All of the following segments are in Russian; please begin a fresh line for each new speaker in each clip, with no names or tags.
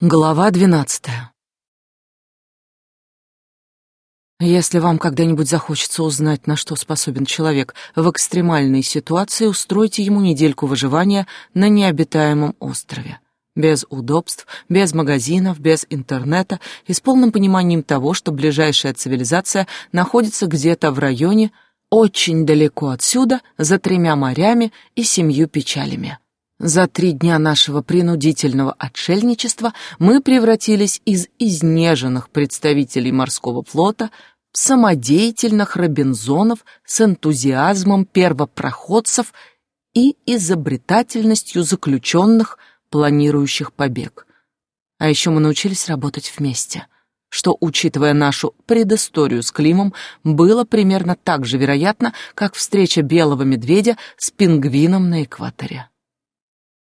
Глава двенадцатая. Если вам когда-нибудь захочется узнать, на что способен человек в экстремальной ситуации, устройте ему недельку выживания на необитаемом острове. Без удобств, без магазинов, без интернета и с полным пониманием того, что ближайшая цивилизация находится где-то в районе очень далеко отсюда, за тремя морями и семью печалями. За три дня нашего принудительного отшельничества мы превратились из изнеженных представителей морского флота в самодеятельных робинзонов с энтузиазмом первопроходцев и изобретательностью заключенных, планирующих побег. А еще мы научились работать вместе, что, учитывая нашу предысторию с Климом, было примерно так же вероятно, как встреча белого медведя с пингвином на экваторе.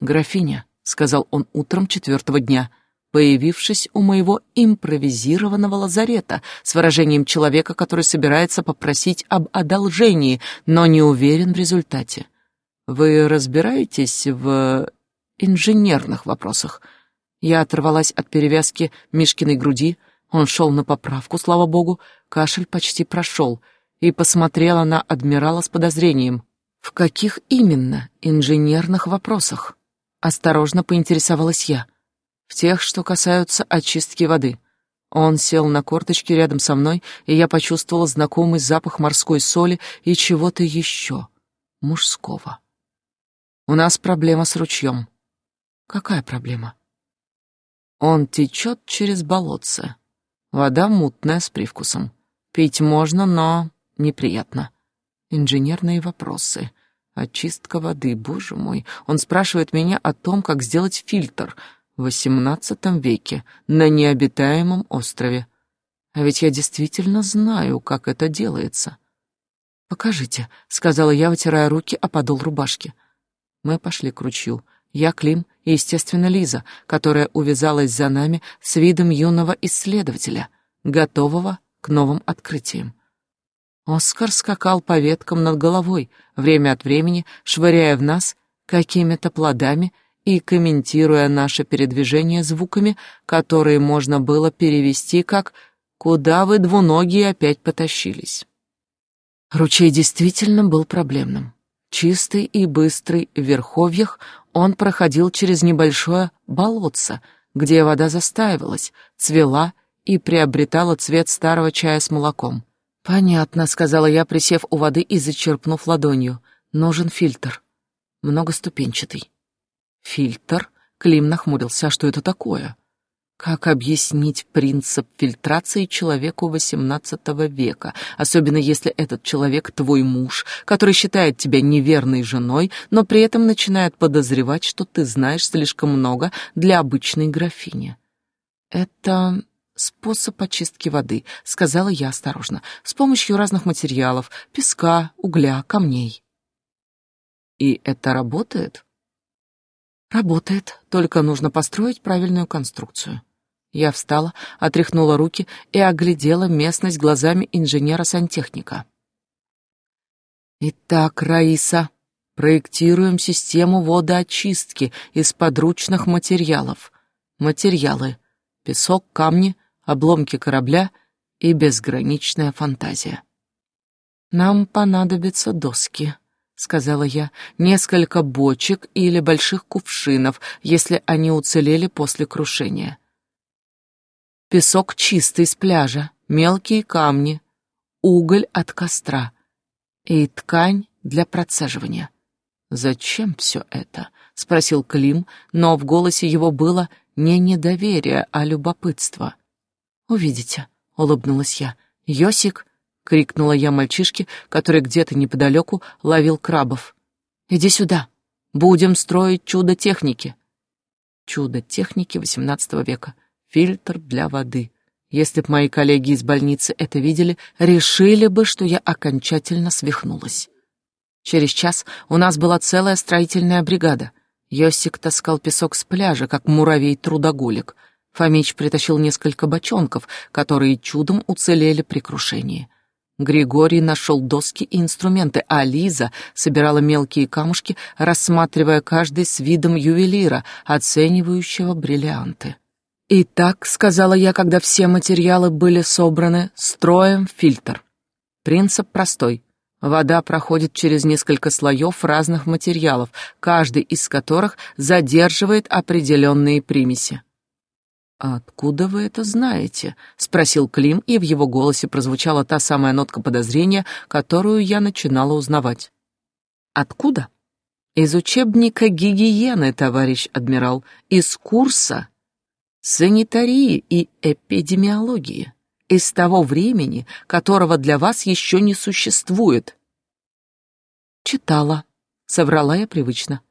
«Графиня», — сказал он утром четвертого дня, появившись у моего импровизированного лазарета с выражением человека, который собирается попросить об одолжении, но не уверен в результате. «Вы разбираетесь в инженерных вопросах?» Я оторвалась от перевязки Мишкиной груди, он шел на поправку, слава богу, кашель почти прошел, и посмотрела на адмирала с подозрением. «В каких именно инженерных вопросах?» Осторожно поинтересовалась я. В тех, что касаются очистки воды. Он сел на корточки рядом со мной, и я почувствовала знакомый запах морской соли и чего-то еще, мужского. У нас проблема с ручьем. Какая проблема? Он течет через болотце. Вода мутная с привкусом. Пить можно, но неприятно. Инженерные вопросы — Очистка воды, боже мой. Он спрашивает меня о том, как сделать фильтр в XVIII веке на необитаемом острове. А ведь я действительно знаю, как это делается. «Покажите», — сказала я, вытирая руки о подол рубашки. Мы пошли к ручью. Я, Клим и, естественно, Лиза, которая увязалась за нами с видом юного исследователя, готового к новым открытиям. Оскар скакал по веткам над головой, время от времени швыряя в нас какими-то плодами и комментируя наше передвижение звуками, которые можно было перевести как «Куда вы, двуногие, опять потащились?». Ручей действительно был проблемным. Чистый и быстрый в верховьях он проходил через небольшое болотце, где вода застаивалась, цвела и приобретала цвет старого чая с молоком. «Понятно», — сказала я, присев у воды и зачерпнув ладонью. «Нужен фильтр. Многоступенчатый». «Фильтр?» — Клим нахмурился. «А что это такое?» Как объяснить принцип фильтрации человеку XVIII века, особенно если этот человек твой муж, который считает тебя неверной женой, но при этом начинает подозревать, что ты знаешь слишком много для обычной графини? Это способ очистки воды, сказала я осторожно, с помощью разных материалов, песка, угля, камней. И это работает? Работает, только нужно построить правильную конструкцию. Я встала, отряхнула руки и оглядела местность глазами инженера-сантехника. Итак, Раиса, проектируем систему водоочистки из подручных материалов. Материалы: песок, камни, обломки корабля и безграничная фантазия. «Нам понадобятся доски», — сказала я, — «несколько бочек или больших кувшинов, если они уцелели после крушения. Песок чистый с пляжа, мелкие камни, уголь от костра и ткань для процеживания». «Зачем все это?» — спросил Клим, но в голосе его было не недоверие, а любопытство. «Увидите», — улыбнулась я. «Йосик!» — крикнула я мальчишке, который где-то неподалеку ловил крабов. «Иди сюда! Будем строить чудо техники!» Чудо техники XVIII века. Фильтр для воды. Если б мои коллеги из больницы это видели, решили бы, что я окончательно свихнулась. Через час у нас была целая строительная бригада. Йосик таскал песок с пляжа, как муравей-трудоголик — Фомич притащил несколько бочонков, которые чудом уцелели при крушении. Григорий нашел доски и инструменты, а Лиза собирала мелкие камушки, рассматривая каждый с видом ювелира, оценивающего бриллианты. «Итак», — сказала я, когда все материалы были собраны, — «строим фильтр. Принцип простой. Вода проходит через несколько слоев разных материалов, каждый из которых задерживает определенные примеси. «Откуда вы это знаете?» — спросил Клим, и в его голосе прозвучала та самая нотка подозрения, которую я начинала узнавать. «Откуда?» «Из учебника гигиены, товарищ адмирал, из курса санитарии и эпидемиологии, из того времени, которого для вас еще не существует». «Читала», — соврала я привычно.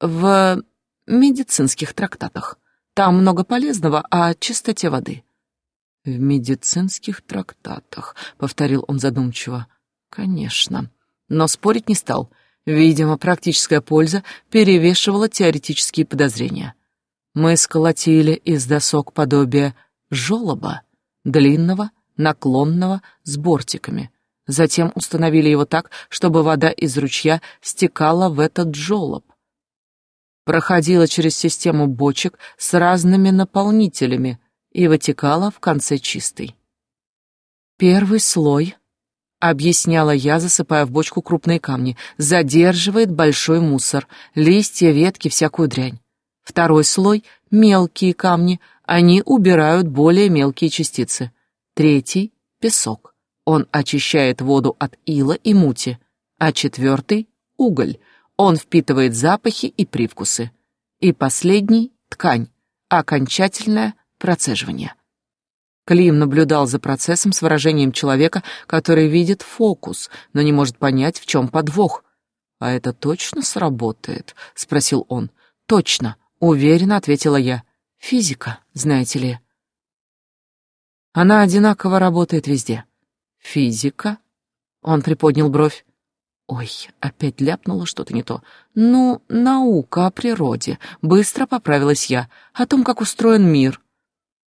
«В медицинских трактатах». Там много полезного о чистоте воды». «В медицинских трактатах», — повторил он задумчиво. «Конечно». Но спорить не стал. Видимо, практическая польза перевешивала теоретические подозрения. Мы сколотили из досок подобие жёлоба, длинного, наклонного, с бортиками. Затем установили его так, чтобы вода из ручья стекала в этот жёлоб проходила через систему бочек с разными наполнителями и вытекала в конце чистой. Первый слой, объясняла я, засыпая в бочку крупные камни, задерживает большой мусор, листья, ветки, всякую дрянь. Второй слой — мелкие камни, они убирают более мелкие частицы. Третий — песок. Он очищает воду от ила и мути. А четвертый — уголь — он впитывает запахи и привкусы. И последний — ткань, окончательное процеживание. Клим наблюдал за процессом с выражением человека, который видит фокус, но не может понять, в чем подвох. «А это точно сработает?» — спросил он. «Точно», — уверенно ответила я. «Физика, знаете ли». Она одинаково работает везде. «Физика?» — он приподнял бровь. Ой, опять ляпнула что-то не то. Ну, наука о природе. Быстро поправилась я. О том, как устроен мир.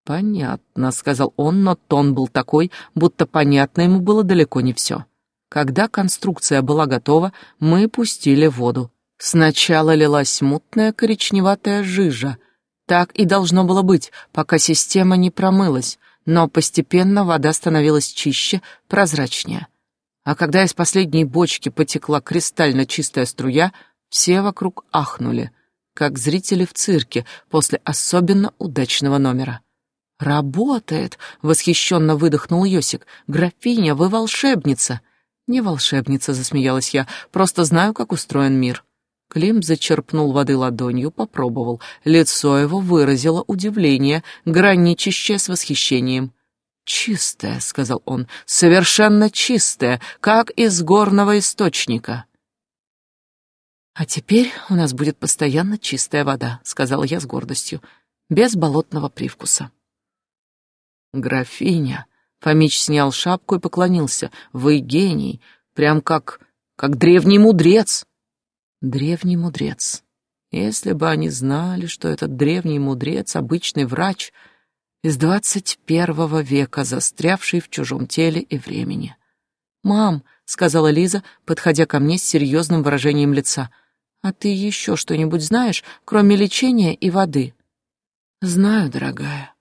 Понятно, сказал он, но тон был такой, будто понятно ему было далеко не все. Когда конструкция была готова, мы пустили воду. Сначала лилась мутная коричневатая жижа. Так и должно было быть, пока система не промылась, но постепенно вода становилась чище, прозрачнее. А когда из последней бочки потекла кристально чистая струя, все вокруг ахнули, как зрители в цирке после особенно удачного номера. «Работает!» — восхищенно выдохнул Йосик. «Графиня, вы волшебница!» «Не волшебница», — засмеялась я, — «просто знаю, как устроен мир». Клим зачерпнул воды ладонью, попробовал. Лицо его выразило удивление, граничащее с восхищением. «Чистая», — сказал он, — «совершенно чистая, как из горного источника». «А теперь у нас будет постоянно чистая вода», — сказала я с гордостью, — «без болотного привкуса». «Графиня», — Фомич снял шапку и поклонился, — «вы гений, прям как... как древний мудрец». «Древний мудрец». Если бы они знали, что этот древний мудрец — обычный врач — из двадцать первого века, застрявший в чужом теле и времени. «Мам», — сказала Лиза, подходя ко мне с серьезным выражением лица, «а ты еще что-нибудь знаешь, кроме лечения и воды?» «Знаю, дорогая.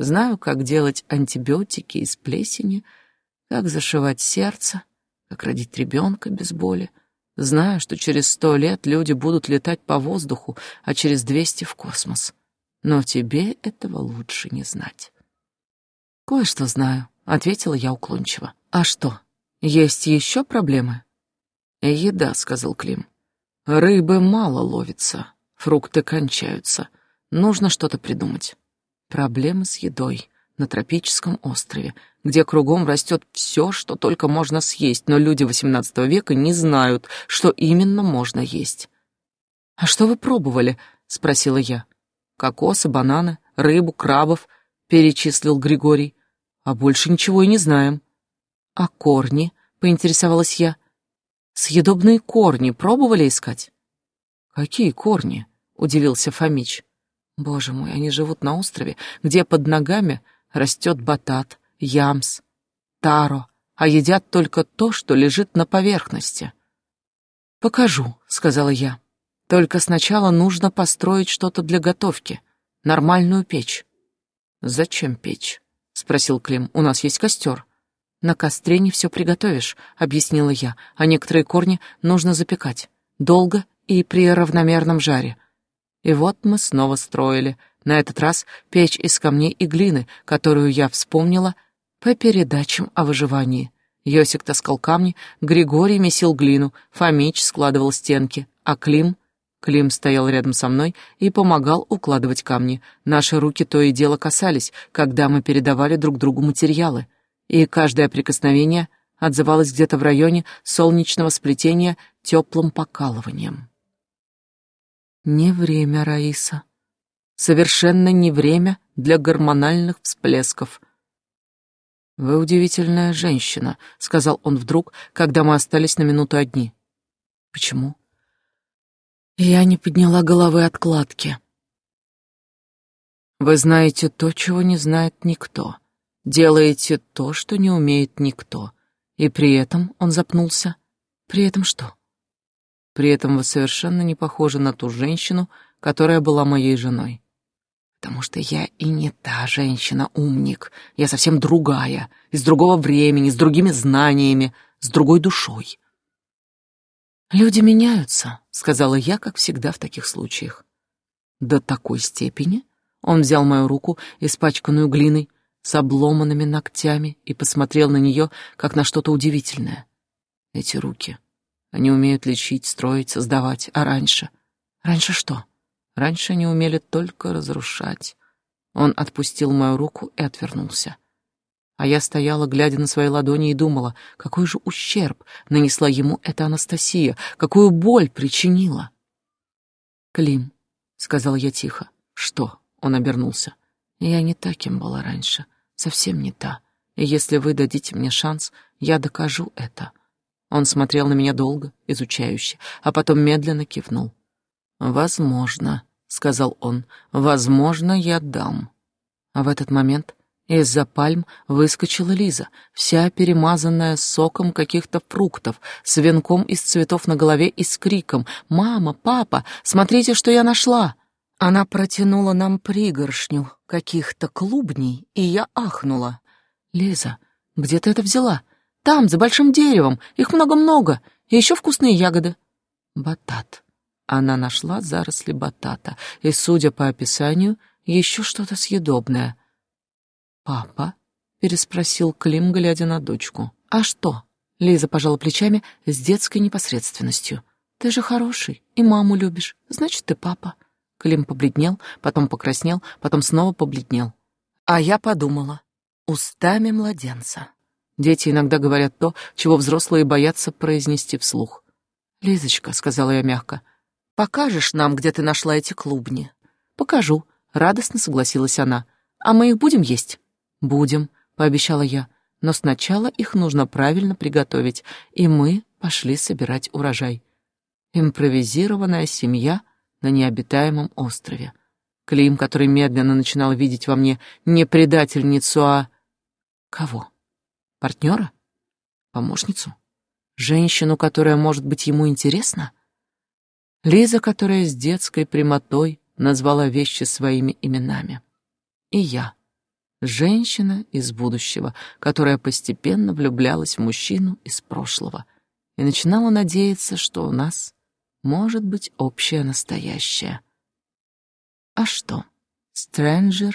Знаю, как делать антибиотики из плесени, как зашивать сердце, как родить ребенка без боли. Знаю, что через сто лет люди будут летать по воздуху, а через двести — в космос но тебе этого лучше не знать. Кое-что знаю, ответила я уклончиво. А что? Есть еще проблемы? Еда, сказал Клим. Рыбы мало ловится, фрукты кончаются. Нужно что-то придумать. Проблемы с едой на тропическом острове, где кругом растет все, что только можно съесть, но люди XVIII века не знают, что именно можно есть. «А что вы пробовали?» — спросила я. Кокосы, бананы, рыбу, крабов, перечислил Григорий. А больше ничего и не знаем. А корни, поинтересовалась я. Съедобные корни пробовали искать? Какие корни? Удивился Фомич. Боже мой, они живут на острове, где под ногами растет батат, ямс, таро, а едят только то, что лежит на поверхности. «Покажу», — сказала я. Только сначала нужно построить что-то для готовки, нормальную печь. «Зачем печь?» — спросил Клим. «У нас есть костер». «На костре не все приготовишь», — объяснила я, «а некоторые корни нужно запекать. Долго и при равномерном жаре. И вот мы снова строили. На этот раз печь из камней и глины, которую я вспомнила по передачам о выживании. Йосик таскал камни, Григорий месил глину, Фомич складывал стенки, а Клим... Клим стоял рядом со мной и помогал укладывать камни. Наши руки то и дело касались, когда мы передавали друг другу материалы, и каждое прикосновение отзывалось где-то в районе солнечного сплетения теплым покалыванием. Не время, Раиса. Совершенно не время для гормональных всплесков. «Вы удивительная женщина», — сказал он вдруг, когда мы остались на минуту одни. «Почему?» Я не подняла головы от кладки. «Вы знаете то, чего не знает никто. Делаете то, что не умеет никто. И при этом он запнулся. При этом что?» При этом вы совершенно не похожи на ту женщину, которая была моей женой. Потому что я и не та женщина-умник. Я совсем другая, из другого времени, с другими знаниями, с другой душой. «Люди меняются», — сказала я, как всегда в таких случаях. До такой степени он взял мою руку, испачканную глиной, с обломанными ногтями, и посмотрел на нее, как на что-то удивительное. Эти руки — они умеют лечить, строить, создавать. А раньше? Раньше что? Раньше они умели только разрушать. Он отпустил мою руку и отвернулся. А я стояла, глядя на свои ладони, и думала, какой же ущерб нанесла ему эта Анастасия, какую боль причинила. «Клим», — сказал я тихо. «Что?» — он обернулся. «Я не та, кем была раньше, совсем не та. И если вы дадите мне шанс, я докажу это. Он смотрел на меня долго, изучающе, а потом медленно кивнул. «Возможно», — сказал он, — «возможно, я дам». А в этот момент из-за пальм выскочила Лиза, вся перемазанная соком каких-то фруктов, с венком из цветов на голове и с криком «Мама, папа, смотрите, что я нашла!» Она протянула нам пригоршню каких-то клубней, и я ахнула. «Лиза, где ты это взяла?» Там, за большим деревом, их много-много, и еще вкусные ягоды. Батат. Она нашла заросли батата, и, судя по описанию, еще что-то съедобное. «Папа?» — переспросил Клим, глядя на дочку. «А что?» — Лиза пожала плечами с детской непосредственностью. «Ты же хороший и маму любишь, значит, ты папа». Клим побледнел, потом покраснел, потом снова побледнел. А я подумала, устами младенца. Дети иногда говорят то, чего взрослые боятся произнести вслух. «Лизочка», — сказала я мягко, — «покажешь нам, где ты нашла эти клубни?» «Покажу», — радостно согласилась она. «А мы их будем есть?» «Будем», — пообещала я, — «но сначала их нужно правильно приготовить, и мы пошли собирать урожай». Импровизированная семья на необитаемом острове. Клим, который медленно начинал видеть во мне не предательницу, а... Кого? Партнера? Помощницу? Женщину, которая может быть ему интересна? Лиза, которая с детской прямотой назвала вещи своими именами. И я, женщина из будущего, которая постепенно влюблялась в мужчину из прошлого и начинала надеяться, что у нас может быть общее настоящее. А что? Stranger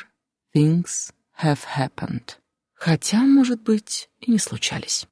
things have happened. Хотя, может быть, и не случались.